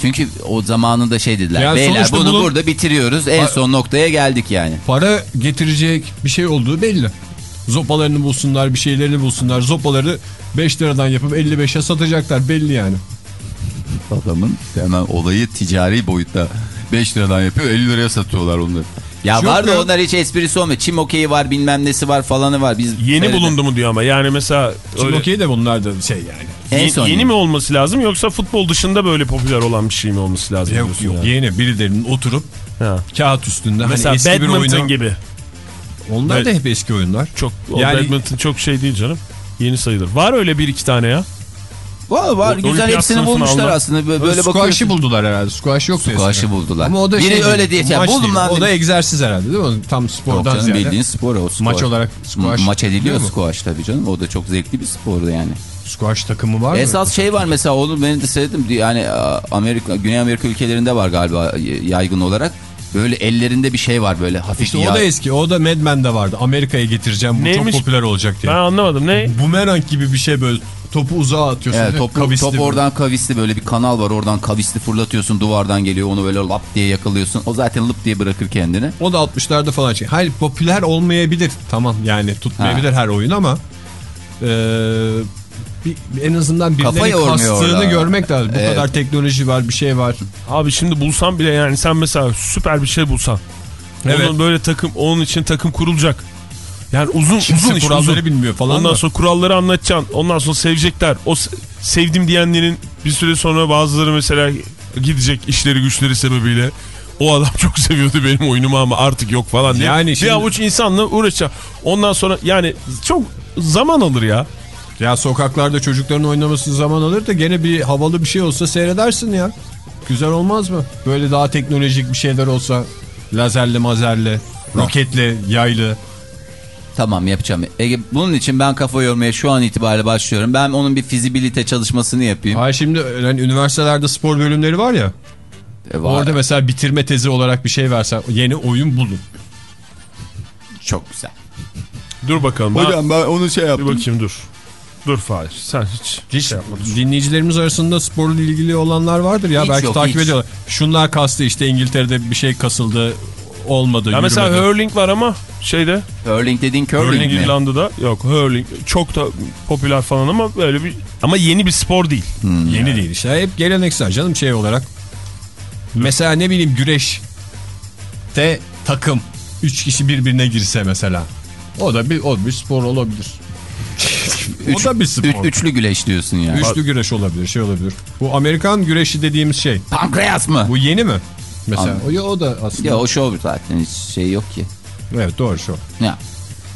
Çünkü o zamanında şey dediler. Yani Beyler bunu bunun- burada bitiriyoruz. En son noktaya geldik yani. Para getirecek bir şey olduğu belli. Zopalarını bulsunlar, bir şeylerini bulsunlar. Zopaları 5 liradan yapıp 55'e satacaklar belli yani. Adamın hemen olayı ticari boyutta 5 liradan yapıyor 50 liraya satıyorlar onları. Ya Yok var da ya. onlar hiç esprisi olmuyor. Çim okeyi var bilmem nesi var falanı var. Biz Yeni Öyle de- bulundu mu diyor ama yani mesela Şimdi öyle- okey de bunlar da şey yani. En son yeni mi olması lazım yoksa futbol dışında böyle popüler olan bir şey mi olması lazım? Yok yok yani? yeni birilerinin oturup Ha. kağıt üstünde Mesela hani eski bir badminton oyunu. gibi. Onlar da hep eski oyunlar. Çok Yani- badminton çok şey değil canım. Yeni sayılır. Var öyle bir iki tane ya. Var var O- güzel hepsini bulmuşlar alınan- aslında. Böyle, Squash'ı buldular herhalde. Squash yok Squash'ı buldular. Ama o da Biri şey öyle diye. Ya maç buldum değil. lan. O da egzersiz herhalde değil mi? Tam spordan canım ziyade. bildiğin spor o. Squash. Maç olarak squash. Maç ediliyor squash tabii canım. O da çok zevkli bir spordu yani. Squash takımı var mı? Esas şey var mesela oğlum ben de söyledim. Yani Amerika, Güney Amerika ülkelerinde var galiba yaygın olarak. Böyle ellerinde bir şey var böyle hafif İşte o da eski. O da Mad Men'de vardı. Amerika'ya getireceğim. Bu Neymiş? çok popüler olacak diye. Ben anlamadım ne? Bumerang gibi bir şey böyle topu uzağa atıyorsun. Evet, top, kavisli top böyle. oradan kavisli böyle bir kanal var oradan kavisli fırlatıyorsun duvardan geliyor onu böyle lap diye yakalıyorsun. O zaten lıp diye bırakır kendini. O da 60'larda falan şey. Hayır popüler olmayabilir. Tamam yani tutmayabilir her oyun ama e, bir, en azından yormuyor kastığını orada. görmek lazım. Bu Evet. kadar teknoloji var bir şey var. Abi şimdi bulsam bile yani sen mesela süper bir şey bulsan. Evet. Onun böyle takım onun için takım kurulacak. Yani uzun Kimse uzun kuralları uzun. bilmiyor falan Ondan da. sonra kuralları anlatacaksın. Ondan sonra sevecekler. O se- sevdim diyenlerin bir süre sonra bazıları mesela gidecek işleri güçleri sebebiyle. O adam çok seviyordu benim oyunumu ama artık yok falan diye. Yani bir şimdi- avuç insanla uğraşacak. Ondan sonra yani çok zaman alır ya. Ya sokaklarda çocukların oynaması zaman alır da gene bir havalı bir şey olsa seyredersin ya. Güzel olmaz mı? Böyle daha teknolojik bir şeyler olsa lazerli mazerli, roketli, yaylı. Tamam yapacağım. Ege bunun için ben kafa yormaya şu an itibariyle başlıyorum. Ben onun bir fizibilite çalışmasını yapayım. Hayır şimdi yani üniversitelerde spor bölümleri var ya. E, var. Orada mesela bitirme tezi olarak bir şey versen yeni oyun bulun. Çok güzel. Dur bakalım. Ben, ben onu şey bir bakayım dur. Dur Fahir sen hiç. Hiç dinleyicilerimiz arasında sporla ilgili olanlar vardır ya Hiç belki yok, takip hiç. ediyorlar. Şunlar kastı işte İngiltere'de bir şey kasıldı olmadı Ya mesela yürümedi. hurling var ama şeyde Hurling dediğin curling Hurling mi? İrlanda'da yok hurling çok da popüler falan ama böyle bir ama yeni bir spor değil. Yeni değil işte hep geleneksel canım şey olarak. Mesela ne bileyim güreş de takım 3 kişi birbirine girse mesela. O da bir o bir spor olabilir. o da bir spor. Üç, üçlü güleş diyorsun yani. Üçlü güreş olabilir, şey olabilir. Bu Amerikan güreşi dediğimiz şey. Pankreas mı? Bu yeni mi? Mesela o, ya o da aslında. Ya o şov zaten hiç şey yok ki. Evet doğru şu. Ya.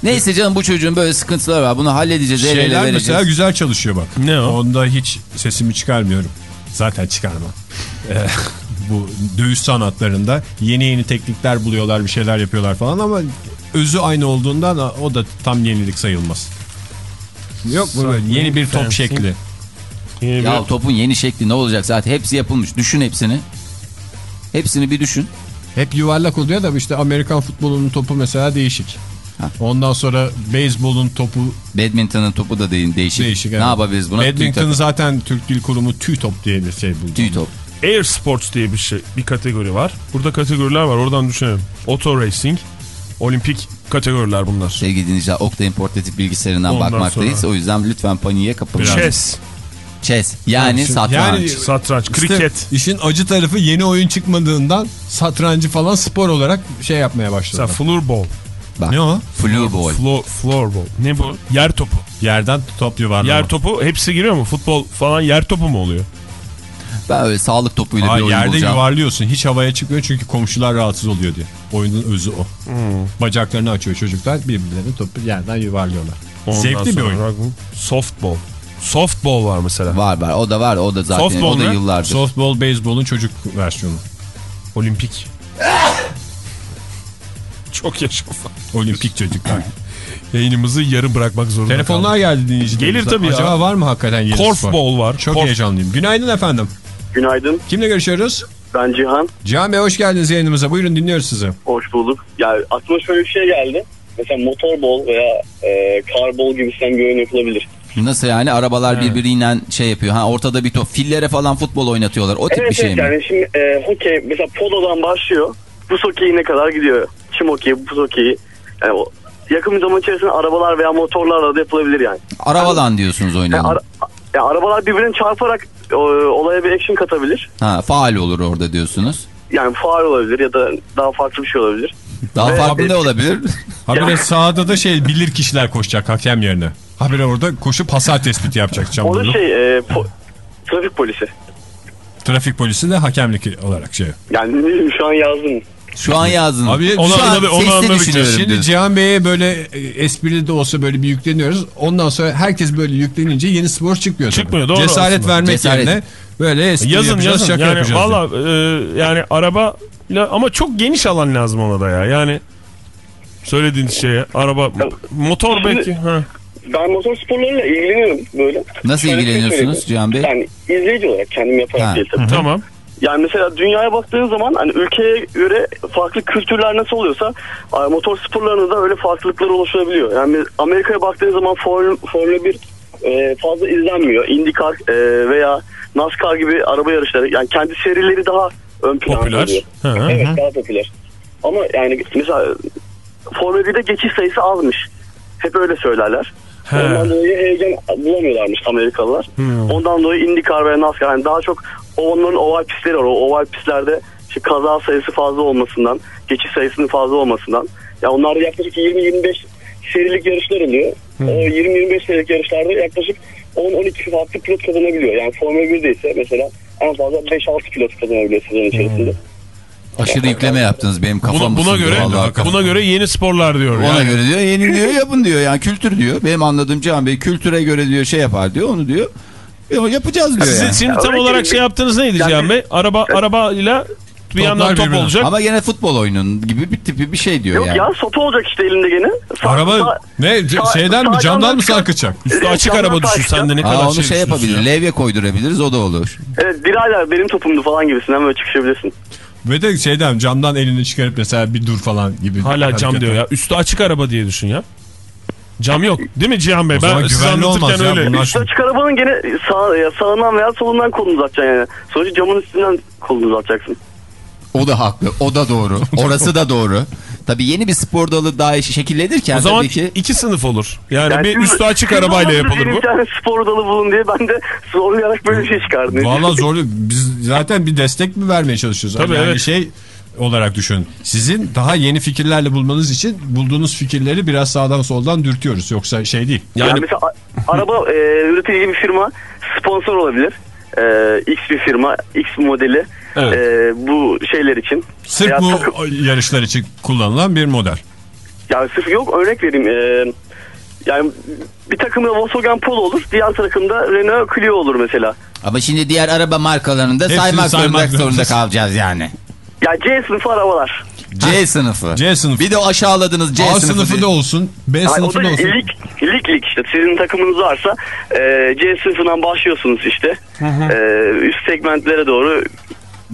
Neyse canım bu çocuğun böyle sıkıntıları var. Bunu halledeceğiz. el ele Şeyler vereceğiz. mesela güzel çalışıyor bak. Ne o? Onda hiç sesimi çıkarmıyorum. Zaten çıkarmam. Ee, bu dövüş sanatlarında yeni yeni teknikler buluyorlar, bir şeyler yapıyorlar falan ama özü aynı olduğundan o da tam yenilik sayılmaz. Yok mu böyle yeni bir top şekli? Yeni Ya bir- topun yeni şekli ne olacak zaten hepsi yapılmış. Düşün hepsini. Hepsini bir düşün. Hep yuvarlak oluyor da işte Amerikan futbolunun topu mesela değişik. Ha. Ondan sonra beyzbolun topu Badminton'ın topu da değil, değişik. değişik. Ne evet. yapabiliriz buna? Badminton zaten Türk Dil Kurumu tüy top diye bir şey buldu. Tüy top. Air Sports diye bir şey, bir kategori var. Burada kategoriler var. Oradan düşünelim. Auto Racing, olimpik kategoriler bunlar. Sevgili dinleyiciler Oktay'ın portatif bilgisayarından Ondan bakmaktayız. sonra- O yüzden lütfen paniğe kapılmayın. Chess, Chess. Yani Şimdi- satranç. yani- satranç, İşte kriket. işin acı tarafı yeni oyun çıkmadığından satrancı falan spor olarak şey yapmaya Mesela başladı. floorball, Bak, Ne o? Floorball. Flo, floorball. Ne bu? Yer topu. Yerden top yuvarlama. Yer topu hepsi giriyor mu? Futbol falan yer topu mu oluyor? Ben öyle sağlık topuyla Aa, bir oyun yerde bulacağım. yuvarlıyorsun. Hiç havaya çıkmıyor çünkü komşular rahatsız oluyor diye. Oyunun özü o. Hmm. Bacaklarını açıyor çocuklar birbirlerine topu yerden yuvarlıyorlar. Ondan Zevkli bir oyun. Softball. Softball var mesela. Var var o da var o da zaten Softball o da ne? yıllardır. Softball, beyzbolun çocuk versiyonu. Olimpik. Çok yaşa. Olimpik çocuklar. Yayınımızı yarım bırakmak zorunda Telefonlar kaldık. geldi dinleyicilerimizden. Gelir tabii ya. Acaba var mı hakikaten yeni Korfball var. Çok Korf- heyecanlıyım. Günaydın efendim. Günaydın. Kimle görüşüyoruz? Ben Cihan. Cihan Bey hoş geldiniz yayınımıza. Buyurun dinliyoruz sizi. Hoş bulduk. Ya aklıma şöyle bir şey geldi. Mesela motorbol veya e, karbol gibisinden bir oyun yapılabilir. Nasıl yani arabalar birbiriyle şey yapıyor. Ha ortada bir top. Fillere falan futbol oynatıyorlar. O tip Evet, bir şey evet mi? yani şimdi e, hokey mesela polodan başlıyor. Buz hokeyi kadar gidiyor. Çim hokeyi, buz hokeyi. Yani o, yakın bir zaman içerisinde arabalar veya motorlarla da yapılabilir yani. Arabalan diyorsunuz Yani oynayalım. ara- ya arabalar birbirine çarparak e, olaya bir action katabilir. Ha faal olur orada diyorsunuz. Yani faal olabilir ya da daha farklı bir şey olabilir. Daha Ve- farklı ne olabilir? Habire sahada da şey bilir kişiler koşacak hakem yerine. Habire orada koşup hasar tespiti yapacak O da şey e, po- trafik polisi. Trafik polisi de hakemlik olarak şey. Yani şu an yazdım. Şu an yazdın. Abi, Onu Şu an anladık, onu düşünüyorum Şimdi diyorsun. Cihan Bey'e böyle e, esprili de olsa böyle bir yükleniyoruz. Ondan sonra herkes böyle yüklenince yeni spor çıkmıyor. tabii. Çıkmıyor, doğru Cesaret aslında. vermek Cesaret. yerine böyle espri Yazın yapacağız, yazın. şaka Yani yapacağız. valla e, yani araba ama çok geniş alan lazım ona da ya. Yani söylediğiniz şeye araba motor Şimdi- belki. Ha. Ben motor sporlarıyla ilgileniyorum böyle. Nasıl Şöyle şey ilgileniyorsunuz. Cihan Bey? Yani izleyici olarak kendim yaparak değil tabii. Tamam. Yani mesela dünyaya baktığın zaman hani ülkeye göre farklı kültürler nasıl oluyorsa e, motor sporlarında da öyle farklılıklar oluşabiliyor. Yani Amerika'ya baktığın zaman Formula, Formula 1 e, fazla izlenmiyor. IndyCar e, veya NASCAR gibi araba yarışları yani kendi serileri daha ön planda Popüler. oluyor. Hı hı. Evet daha popüler. Ama yani mesela Formula 1'de geçiş sayısı azmış. Hep öyle söylerler. He. Ondan dolayı heyecan bulamıyorlarmış Amerikalılar. Ondan dolayı IndyCar ve NASCAR yani daha çok onların oval pistleri var. O oval pistlerde işte kaza sayısı fazla olmasından, geçiş sayısının fazla olmasından. Ya onlarda yaklaşık 20-25 serilik yarışlar oluyor. O 20-25 serilik yarışlarda yaklaşık 10-12 farklı pilot kazanabiliyor. Yani Formula 1'de ise mesela en fazla 5-6 pilot kazanabiliyor sezon içerisinde. Aşırı yükleme yaptınız benim kafam Buna, buna göre kafam. buna göre yeni sporlar diyor. Ona Yani. göre diyor yeni diyor yapın diyor yani kültür diyor. Benim anladığım Cihan Bey kültüre göre diyor şey yapar diyor onu diyor. Yapacağız diyor Sizin yani. şimdi tam öyle olarak şey yaptığınız neydi Yani- Cihan Bey? Araba arabayla bir Toplar yandan top birbirine. olacak. Ama gene futbol oyunun gibi bir tipi bir şey diyor Yok yani. ya sopa olacak işte elinde gene. Sağ- Araba sağ- ne sağ- şeyden mi sağ camdan mı sarkacak? Üstü açık araba düşün sen de ne Aa, kadar onu şey yapabilir. ya. Levye koydurabiliriz o da olur. Evet birader benim topumdu falan gibisinden böyle çıkışabilirsin. Ve de şeyden camdan elini çıkarıp mesela bir dur falan gibi. Hala cam diyor ya. Üstü açık araba diye düşün ya. Cam yok. Değil mi Cihan Bey? O Ben size güvenli olmaz anlatırken ya, öyle. bunlar- Üstü açık arabanın gene sağ, ya sağından veya solundan kolunu uzatacaksın yani. Sonuçta camın üstünden kolunu uzatacaksın. O da haklı. O da doğru. Orası da doğru. Tabii yeni bir spor dalı daha şekillenirken O zaman tabii ki iki sınıf olur. Yani, Yani bir siz- üstü açık arabayla yapılır bu. Bir tane spor dalı bulun diye ben de zorlayarak böyle bir şey çıkardım. Valla zor. Biz zaten bir destek mi vermeye çalışıyoruz? Tabii, yani evet. şey olarak düşün. Sizin daha yeni fikirlerle bulmanız için bulduğunuz fikirleri biraz sağdan soldan dürtüyoruz. Yoksa şey değil. Yani, Yani mesela araba e, üretici bir firma sponsor olabilir. E, X bir firma, X modeli Evet. e, bu şeyler için. Sırf Veya bu takım- yarışlar için kullanılan bir model. Yani sırf yok örnek vereyim. Ee, yani bir takımda Volkswagen Polo olur. Diğer takımda Renault Clio olur mesela. Ama şimdi diğer araba markalarını da Hepsini saymak, saymak zorunda, zorunda kalacağız yani. Yani C sınıfı arabalar. C sınıfı. C sınıfı. Bir de aşağıladınız C A sınıfı. sınıfı diye. da olsun, B o sınıfı da da olsun. lig, lig lig işte. Sizin takımınız varsa e, C sınıfından başlıyorsunuz işte. E, üst segmentlere doğru.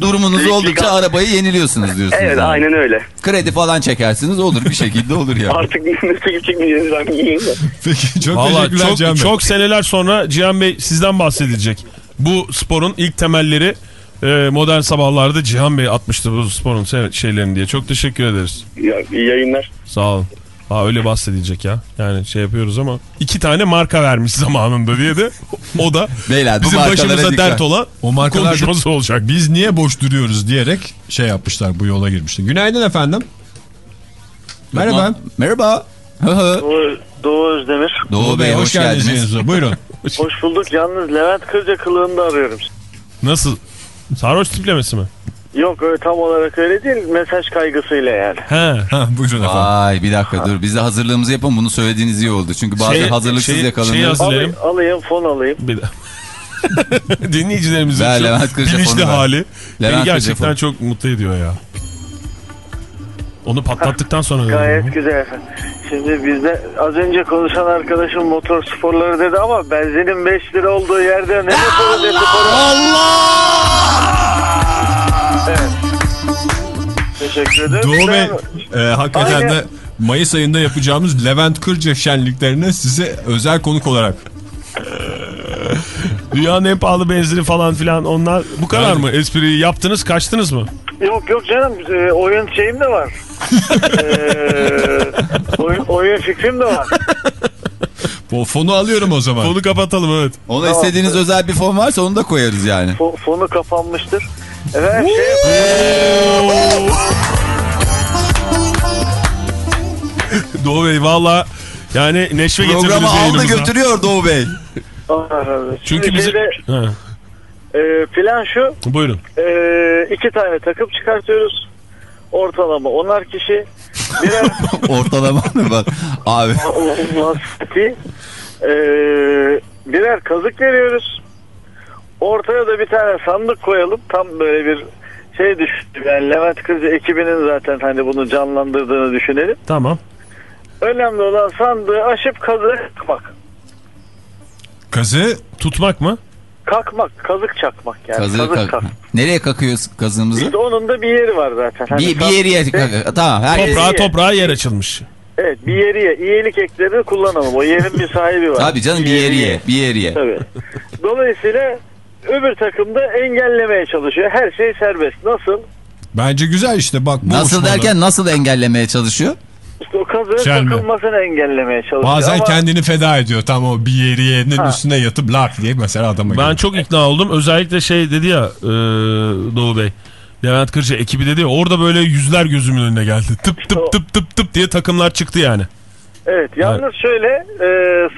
Durumunuz Lig- oldukça lig- arabayı yeniliyorsunuz diyorsunuz. Evet yani. aynen öyle. Kredi falan çekersiniz olur bir şekilde olur ya. Artık nasıl bilmiyoruz ben bilmiyorum. Peki çok Valla teşekkürler çok, Cihan Bey. çok seneler sonra Cihan Bey sizden bahsedilecek. Bu sporun ilk temelleri e, modern sabahlarda Cihan Bey atmıştı bu sporun şeylerini diye. Çok teşekkür ederiz. Ya, iyi yayınlar. Sağ olun. Ha öyle bahsedilecek ya. Yani şey yapıyoruz ama iki tane marka vermiş zamanında diye de o da Beyler bizim başımıza dikkat. dert olan O markalarda konuşması olacak. biz niye boş duruyoruz diyerek şey yapmışlar bu yola girmişler. Günaydın efendim. Merhaba. Merhaba. Doğu, Doğu Özdemir. Doğu Bey hoş, geldiniz. yayınımıza. Buyurun. Hoş bulduk. Yalnız Levent Kırca kılığında arıyorum. Nasıl? Sarhoş tiplemesi mi? Yok öyle tam olarak öyle değil. Mesaj kaygısıyla yani. He. Ha, buyurun efendim. Vay bir dakika dur biz de hazırlığımızı yapalım bunu söylediğiniz iyi oldu. Çünkü bazen Şey- hazırlıksız şey- yakalanıyoruz. şey Hazırlayayım. Alayım, alayım fon alayım. Bir de. Dinleyicilerimizin şu Levent Kırca bilinçli hali beni Levent Kırca gerçekten fonu. çok mutlu ediyor ya. Onu patlattıktan sonra. Gayet güzel efendim. Şimdi bizde az önce konuşan arkadaşım motor sporları dedi ama benzinin 5 lira olduğu yerde ne motoru ne sporu? Evet. Teşekkür ederim. Doğu Bey e, hakikaten Aynen. de Mayıs ayında yapacağımız Levent Kırca şenliklerine size özel konuk olarak. Dünyanın en pahalı benzini falan filan onlar bu kadar mı? Espriyi yaptınız kaçtınız mı? Yok yok canım e, oyun şeyim de var. e, oyun, oyun fikrim de var. O fonu alıyorum o zaman. Konu kapatalım evet. Ona istediğiniz özel bir fon varsa onu da koyarız yani. Fo- fonu kapanmıştır. Efendim şey Doğu Bey valla yani neşve getirdiniz Programı aldı yayınımıza. götürüyor Doğu Bey. Çünkü Şimdi Ha, e, plan şu buyurun. e, iki tane takım çıkartıyoruz. Ortalama onar kişi. Birer Ortalama mı bak? Abi Vasfi, e, birer kazık veriyoruz. Ortaya da bir tane sandık koyalım. Tam böyle bir şey düşün. Yani Levent Kırcı ekibinin zaten hani bunu canlandırdığını düşünelim. Tamam. Önemli olan sandığı aşıp kazığı kalkmak. Kazı Tutmak mı? Kalkmak, kazık çakmak yani. kazığı kazık kalk- kalk. Nereye kakıyoruz kazığımızı? İşte onun da bir yeri var zaten. Hani Bir, bir şey- kak- Tamam. Her Toprağa iyi. toprağa yer açılmış. Evet bir yeri iyilik eklerini kullanalım. O yerin bir sahibi var. Tabii canım bir yeri ye. Bir yeri ye. Tabii. Dolayısıyla öbür takımda engellemeye çalışıyor. Her şey serbest. Nasıl? bence güzel işte bak. Nasıl uçmalı. derken nasıl engellemeye çalışıyor? İşte o kazığın Şerme. takılmasını engellemeye çalışıyor. Bazen Ama kendini feda ediyor. Tam o bir yeri yerinin Ha. üstüne yatıp lak diye mesela adama Ben geliyor. çok ikna oldum. Özellikle şey dedi ya e, Doğu Bey. Levent Kırca ekibi dedi ya orada böyle yüzler gözümün önüne geldi. Tıp tıp tıp tıp tıp diye takımlar çıktı yani. Evet yalnız şöyle e,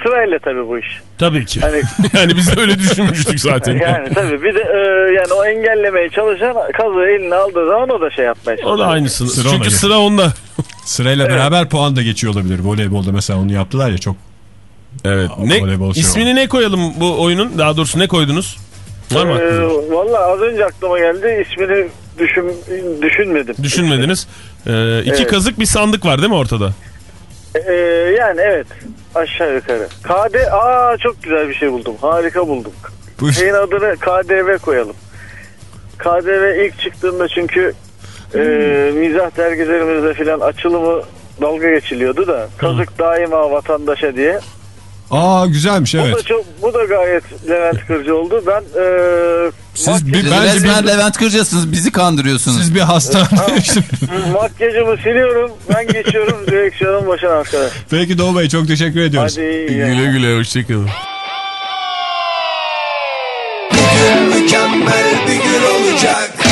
sırayla tabii bu iş. Tabii ki. Hani yani biz de öyle düşünmüştük zaten. yani tabii bir de e, yani o engellemeye çalışan kazığı eline aldığı zaman o da şey yapmaya çalışıyor. O da aynısını. Sıra Çünkü sıra onda. Sırayla beraber puan da geçiyor olabilir. Voleybolda mesela onu yaptılar ya çok. Evet. Ne, voleybol şey ismini ne koyalım bu oyunun? Daha doğrusu ne koydunuz? Var mı Ee, aklınızda? Valla az önce aklıma geldi ismini düşün, düşünmedim. Düşünmediniz. Ee, iki Evet. kazık bir sandık var değil mi ortada? Ee, yani evet aşağı yukarı. KD aa çok güzel bir şey buldum. Harika buldum. Buyur. Şeyin adını KDV koyalım. KDV ilk çıktığında çünkü e, mizah dergilerimizde filan açılımı dalga geçiliyordu da kazık daima vatandaşa diye. Aa güzelmiş Bu da evet. çok bu da gayet Levent Kırcı oldu. Ben e, Siz bir, bence resmen bir, Levent Kırcasınız. Bizi kandırıyorsunuz. siz bir hastane. makyajımı siliyorum. Ben geçiyorum direksiyonun başına arkadaş. Peki Doğu Bey çok teşekkür ediyoruz. Hadi. Güle güle hoşçakalın. Mükemmel bir gün olacak